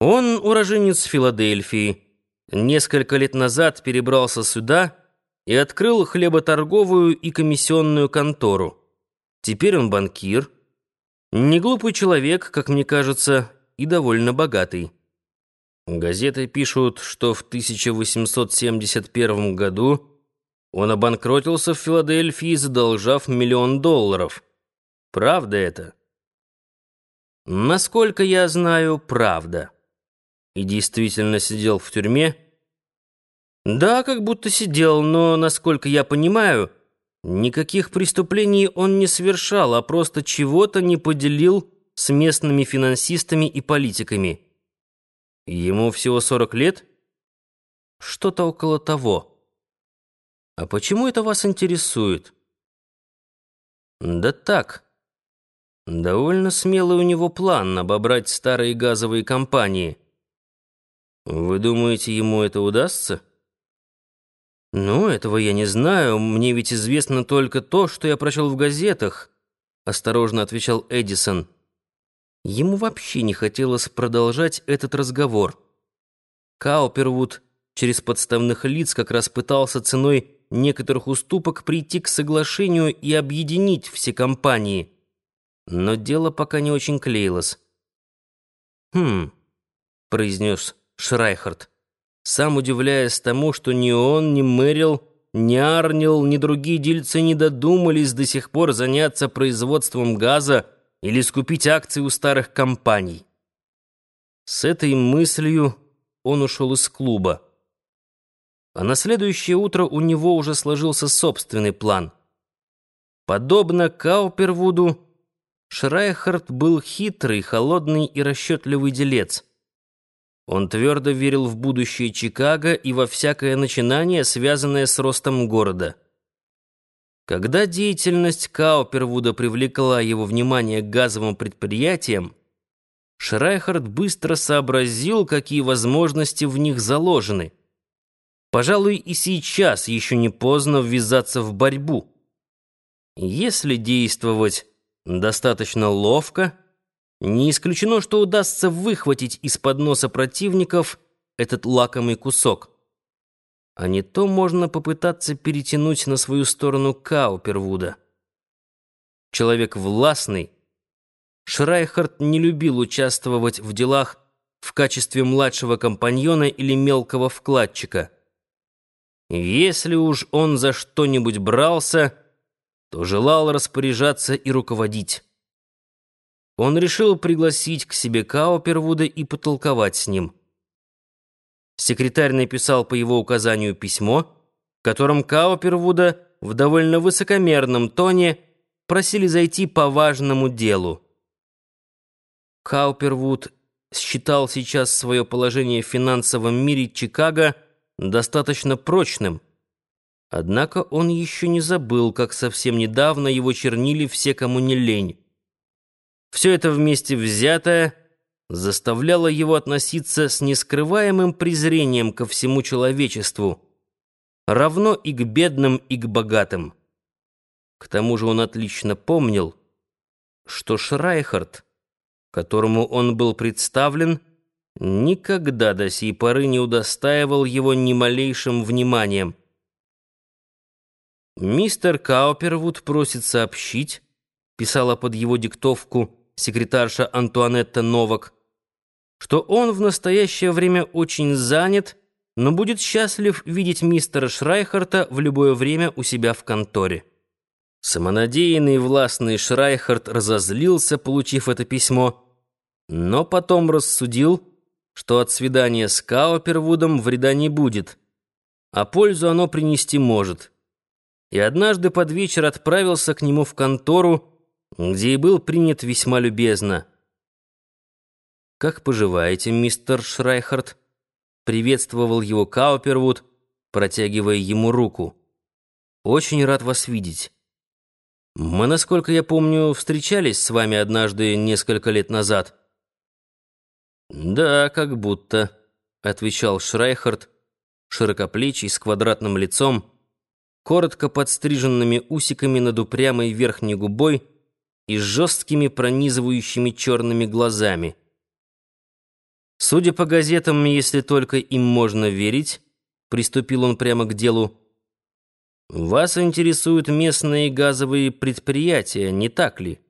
Он уроженец Филадельфии. Несколько лет назад перебрался сюда и открыл хлеботорговую и комиссионную контору. Теперь он банкир. Не глупый человек, как мне кажется, и довольно богатый. Газеты пишут, что в 1871 году он обанкротился в Филадельфии, задолжав миллион долларов. Правда это? Насколько я знаю, правда и действительно сидел в тюрьме? Да, как будто сидел, но, насколько я понимаю, никаких преступлений он не совершал, а просто чего-то не поделил с местными финансистами и политиками. Ему всего 40 лет? Что-то около того. А почему это вас интересует? Да так. Довольно смелый у него план обобрать старые газовые компании. Вы думаете, ему это удастся? Ну, этого я не знаю. Мне ведь известно только то, что я прочел в газетах, осторожно отвечал Эдисон. Ему вообще не хотелось продолжать этот разговор. Каупервуд через подставных лиц как раз пытался ценой некоторых уступок прийти к соглашению и объединить все компании. Но дело пока не очень клеилось. «Хм», — произнес Шрайхард, сам удивляясь тому, что ни он, ни Мэрил, ни Арнил, ни другие дельцы не додумались до сих пор заняться производством газа или скупить акции у старых компаний. С этой мыслью он ушел из клуба. А на следующее утро у него уже сложился собственный план. Подобно Каупервуду, Шрайхард был хитрый, холодный и расчетливый делец. Он твердо верил в будущее Чикаго и во всякое начинание, связанное с ростом города. Когда деятельность Каупервуда привлекла его внимание к газовым предприятиям, Шрайхард быстро сообразил, какие возможности в них заложены. Пожалуй, и сейчас еще не поздно ввязаться в борьбу. Если действовать достаточно ловко, не исключено, что удастся выхватить из-под носа противников этот лакомый кусок. А не то можно попытаться перетянуть на свою сторону Каупервуда. Человек властный. Шрайхард не любил участвовать в делах в качестве младшего компаньона или мелкого вкладчика. Если уж он за что-нибудь брался, то желал распоряжаться и руководить. Он решил пригласить к себе Каупервуда и потолковать с ним. Секретарь написал по его указанию письмо, в котором Каупервуда в довольно высокомерном тоне просили зайти по важному делу. Каупервуд считал сейчас свое положение в финансовом мире Чикаго достаточно прочным. Однако он еще не забыл, как совсем недавно его чернили все, кому не лень. Все это вместе взятое заставляло его относиться с нескрываемым презрением ко всему человечеству, равно и к бедным, и к богатым. К тому же он отлично помнил, что Шрайхард, которому он был представлен, никогда до сей поры не удостаивал его ни малейшим вниманием. «Мистер Каупервуд просит сообщить», — писала под его диктовку, — секретарша Антуанетта Новак, что он в настоящее время очень занят, но будет счастлив видеть мистера Шрайхарда в любое время у себя в конторе. Самонадеянный властный Шрайхард разозлился, получив это письмо, но потом рассудил, что от свидания с Каупервудом вреда не будет, а пользу оно принести может. И однажды под вечер отправился к нему в контору, где и был принят весьма любезно. «Как поживаете, мистер Шрайхард?» Приветствовал его Каупервуд, протягивая ему руку. «Очень рад вас видеть. Мы, насколько я помню, встречались с вами однажды несколько лет назад». «Да, как будто», — отвечал Шрайхард, широкоплечий, с квадратным лицом, коротко подстриженными усиками над упрямой верхней губой, и жесткими пронизывающими черными глазами. Судя по газетам, если только им можно верить, приступил он прямо к делу, вас интересуют местные газовые предприятия, не так ли?